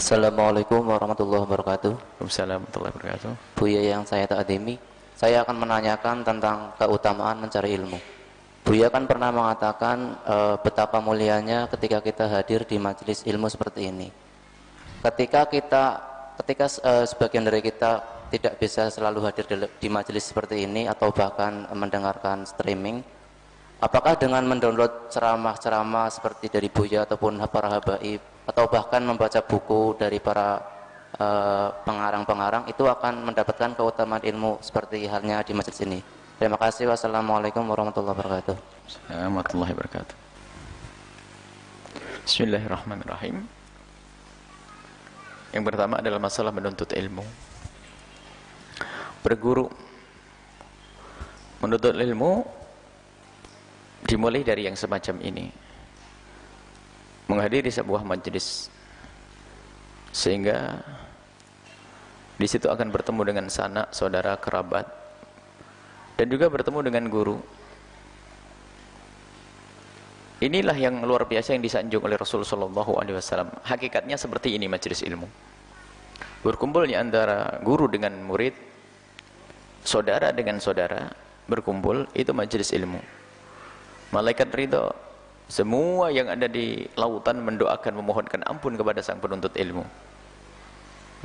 Assalamualaikum warahmatullahi wabarakatuh. Waalaikumsalam warahmatullahi wabarakatuh. Buya yang saya takdimi, saya akan menanyakan tentang keutamaan mencari ilmu. Buya kan pernah mengatakan e, betapa mulianya ketika kita hadir di majelis ilmu seperti ini. Ketika kita, ketika e, sebagian dari kita tidak bisa selalu hadir di, di majelis seperti ini atau bahkan mendengarkan streaming, apakah dengan mendownload ceramah-ceramah seperti dari Buya ataupun para habaib atau bahkan membaca buku dari para eh, pengarang-pengarang uh, itu akan mendapatkan keutamaan ilmu seperti halnya di masjid ini. Terima kasih. Wassalamualaikum warahmatullahi wabarakatuh. Warahmatullahi wabarakatuh. Bismillahirrahmanirrahim. Yang pertama adalah masalah menuntut ilmu. Berguru menuntut ilmu dimulai dari yang semacam ini menghadiri sebuah majelis sehingga di situ akan bertemu dengan sanak, saudara, kerabat dan juga bertemu dengan guru. Inilah yang luar biasa yang disanjung oleh Rasulullah SAW hakikatnya seperti ini majelis ilmu. Berkumpulnya antara guru dengan murid saudara dengan saudara berkumpul itu majelis ilmu. Malaikat ridho semua yang ada di lautan mendoakan memohonkan ampun kepada sang penuntut ilmu.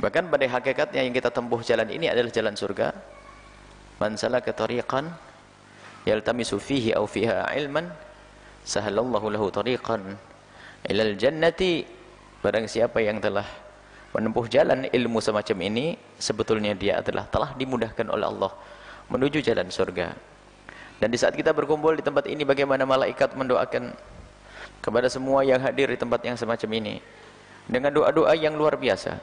Bahkan pada hakikatnya yang kita tempuh jalan ini adalah jalan surga. Man salaka tariqan yaltamisu fihi aw fiha ilman sahalallahu lahu tariqan ilal jannati. Barang siapa yang telah menempuh jalan ilmu semacam ini, sebetulnya dia adalah telah dimudahkan oleh Allah menuju jalan surga. Dan di saat kita berkumpul di tempat ini bagaimana malaikat mendoakan kepada semua yang hadir di tempat yang semacam ini. Dengan doa-doa yang luar biasa.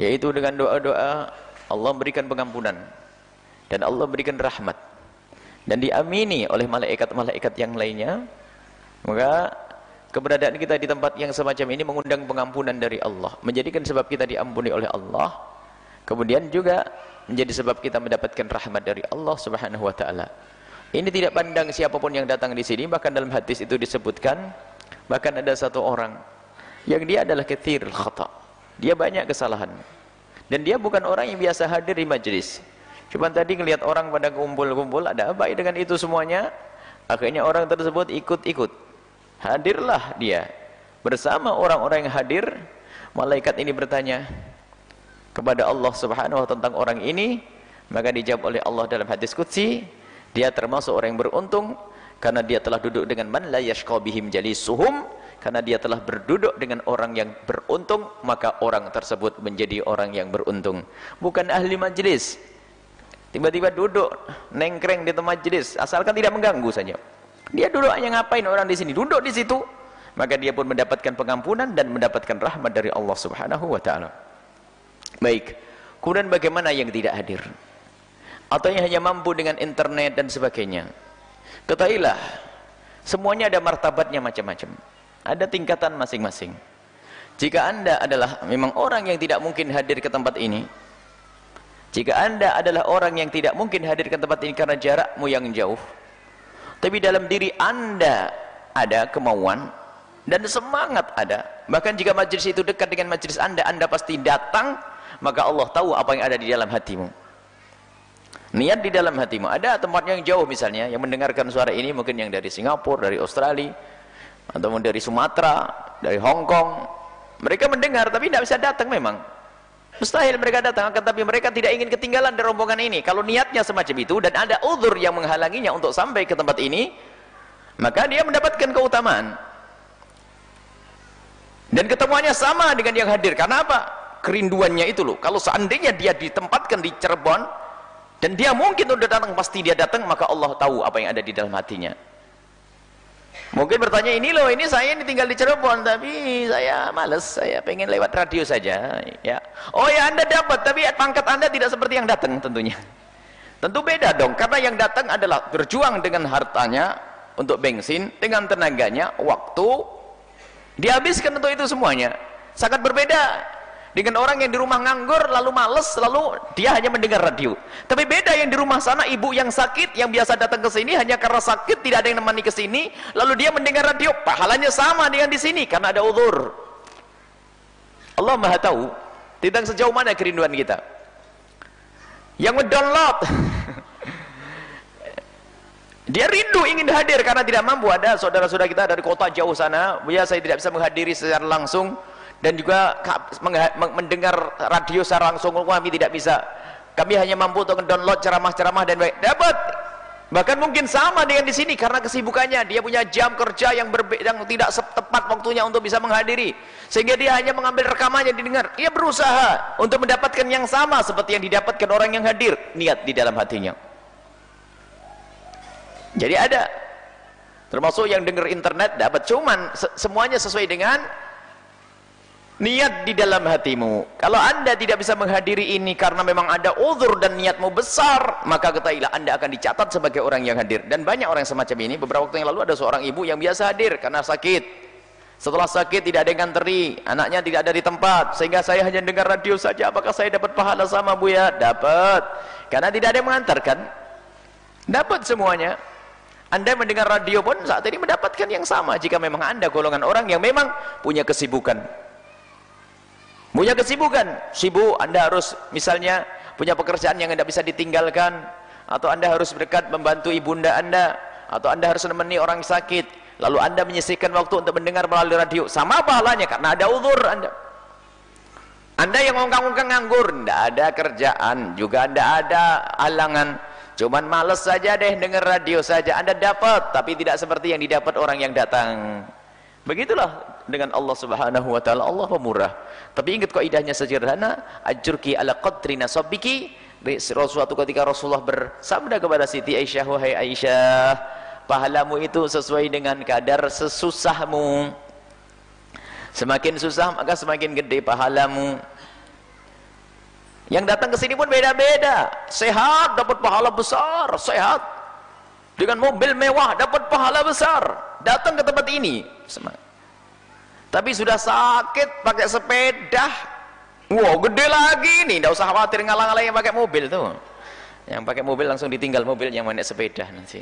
Yaitu dengan doa-doa Allah berikan pengampunan. Dan Allah berikan rahmat. Dan diamini oleh malaikat-malaikat yang lainnya maka keberadaan kita di tempat yang semacam ini mengundang pengampunan dari Allah. Menjadikan sebab kita diampuni oleh Allah. Kemudian juga menjadi sebab kita mendapatkan rahmat dari Allah subhanahu wa ta'ala ini tidak pandang siapa pun yang datang di sini, bahkan dalam hadis itu disebutkan, bahkan ada satu orang yang dia adalah ketir khata. Dia banyak kesalahan. Dan dia bukan orang yang biasa hadir di majlis. Cuma tadi ngelihat orang pada kumpul-kumpul, ada apa dengan itu semuanya? Akhirnya orang tersebut ikut-ikut. Hadirlah dia. Bersama orang-orang yang hadir, malaikat ini bertanya kepada Allah subhanahu wa tentang orang ini, maka dijawab oleh Allah dalam hadis Qudsi, dia termasuk orang yang beruntung karena dia telah duduk dengan man la yashqa bihim jalisuhum. Karena dia telah berduduk dengan orang yang beruntung maka orang tersebut menjadi orang yang beruntung. Bukan ahli majlis. Tiba-tiba duduk nengkreng di tempat majlis asalkan tidak mengganggu saja. Dia duduk hanya ngapain orang di sini? Duduk di situ. Maka dia pun mendapatkan pengampunan dan mendapatkan rahmat dari Allah Subhanahu wa taala. Baik. Kemudian bagaimana yang tidak hadir atau yang hanya mampu dengan internet dan sebagainya. Ketahuilah semuanya ada martabatnya macam-macam. Ada tingkatan masing-masing. Jika anda adalah memang orang yang tidak mungkin hadir ke tempat ini jika anda adalah orang yang tidak mungkin hadir ke tempat ini karena jarakmu yang jauh tapi dalam diri anda ada kemauan dan semangat ada bahkan jika majlis itu dekat dengan majlis anda anda pasti datang maka Allah tahu apa yang ada di dalam hatimu niat di dalam hatimu. Ada tempat yang jauh misalnya yang mendengarkan suara ini mungkin yang dari Singapura dari Australia atau dari Sumatera dari Hong Kong. Mereka mendengar tapi tidak bisa datang memang. Mustahil mereka datang akan tapi mereka tidak ingin ketinggalan dari rombongan ini. Kalau niatnya semacam itu dan ada uzur yang menghalanginya untuk sampai ke tempat ini maka dia mendapatkan keutamaan. Dan ketemuannya sama dengan yang hadir. Karena apa? kerinduannya itu loh. Kalau seandainya dia ditempatkan di Cirebon dan dia mungkin sudah datang pasti dia datang maka Allah tahu apa yang ada di dalam hatinya. Mungkin bertanya ini loh ini saya ini tinggal di Cirebon tapi saya males saya pengen lewat radio saja. Ya. Oh ya anda dapat tapi pangkat anda tidak seperti yang datang tentunya. Tentu beda dong karena yang datang adalah berjuang dengan hartanya untuk bensin dengan tenaganya waktu. Dihabiskan untuk itu semuanya. Sangat berbeda dengan orang yang di rumah nganggur lalu males lalu dia hanya mendengar radio. Tapi beda yang di rumah sana ibu yang sakit yang biasa datang ke sini hanya karena sakit tidak ada yang nemani ke sini lalu dia mendengar radio. Pahalanya sama dengan di sini karena ada uzur. Allah Allah maha tahu tentang sejauh mana kerinduan kita. Yang mendownload dia rindu ingin hadir karena tidak mampu. Ada saudara-saudara kita dari kota jauh sana. Ya saya tidak bisa menghadiri secara langsung dan juga mendengar radio secara langsung kami tidak bisa. Kami hanya mampu untuk mendownload ceramah-ceramah dan baik dapat. Bahkan mungkin sama dengan di sini karena kesibukannya. Dia punya jam kerja yang berbeda yang tidak tepat waktunya untuk bisa menghadiri. Sehingga dia hanya mengambil rekamannya didengar. Ia berusaha untuk mendapatkan yang sama seperti yang didapatkan orang yang hadir. Niat di dalam hatinya. Jadi ada. Termasuk yang dengar internet dapat. Cuman semuanya sesuai dengan niat di dalam hatimu. Kalau anda tidak bisa menghadiri ini karena memang ada uzur dan niatmu besar maka ketahuilah anda akan dicatat sebagai orang yang hadir. Dan banyak orang semacam ini. Beberapa waktu yang lalu ada seorang ibu yang biasa hadir karena sakit. Setelah sakit tidak ada yang nganteri. Anaknya tidak ada di tempat. Sehingga saya hanya dengar radio saja. Apakah saya dapat pahala sama bu ya? Dapat. Karena tidak ada yang mengantarkan dapat semuanya. Anda mendengar radio pun saat ini mendapatkan yang sama. Jika memang anda golongan orang yang memang punya kesibukan punya kesibukan. Sibuk anda harus misalnya punya pekerjaan yang tidak bisa ditinggalkan. Atau anda harus berdekat membantu ibunda anda. Atau anda harus menemani orang sakit. Lalu anda menyisihkan waktu untuk mendengar melalui radio. Sama pahalanya karena ada uzur anda. Anda yang ngongkang-ngongkang nganggur tidak ada kerjaan. Juga tidak ada halangan. Cuman males saja deh dengar radio saja. Anda dapat tapi tidak seperti yang didapat orang yang datang. Begitulah dengan Allah Subhanahu wa taala. Allah pemurah tapi ingat kaidahnya sederhana ajurki ala qadri nasabiki. Suatu ketika Rasulullah bersabda kepada Siti Aisyah wahai Aisyah pahalamu itu sesuai dengan kadar sesusahmu. Semakin susah maka semakin gede pahalamu. Yang datang ke sini pun beda-beda. Sehat dapat pahala besar. Sehat. Dengan mobil mewah dapat pahala besar. Datang ke tempat ini. Semangat tapi sudah sakit pakai sepeda. Wow gede lagi nih tidak usah khawatir ngalang-ngalang yang pakai mobil tuh. Yang pakai mobil langsung ditinggal mobil yang naik sepeda nanti.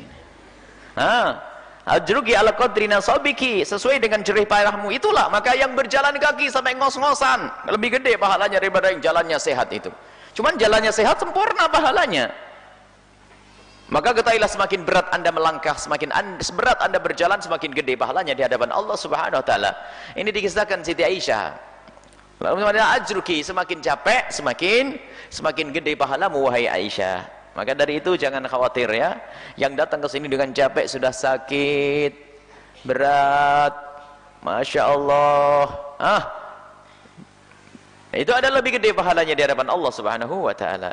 Nah ajruki ala qadri nasabiki. Sesuai dengan jerih payahmu. Itulah maka yang berjalan kaki sampai ngos-ngosan. Lebih gede pahalanya daripada yang jalannya sehat itu. Cuman jalannya sehat sempurna pahalanya maka ketahuilah semakin berat anda melangkah semakin anda, berat anda berjalan semakin gede pahalanya di hadapan Allah subhanahu wa ta'ala. Ini dikisahkan Siti Aisyah. Lalu ajruki? Semakin capek semakin semakin gede pahalamu wahai Aisyah. Maka dari itu jangan khawatir ya. Yang datang ke sini dengan capek sudah sakit berat. Masya Allah. Ah. Itu ada lebih gede pahalanya di hadapan Allah subhanahu wa ta'ala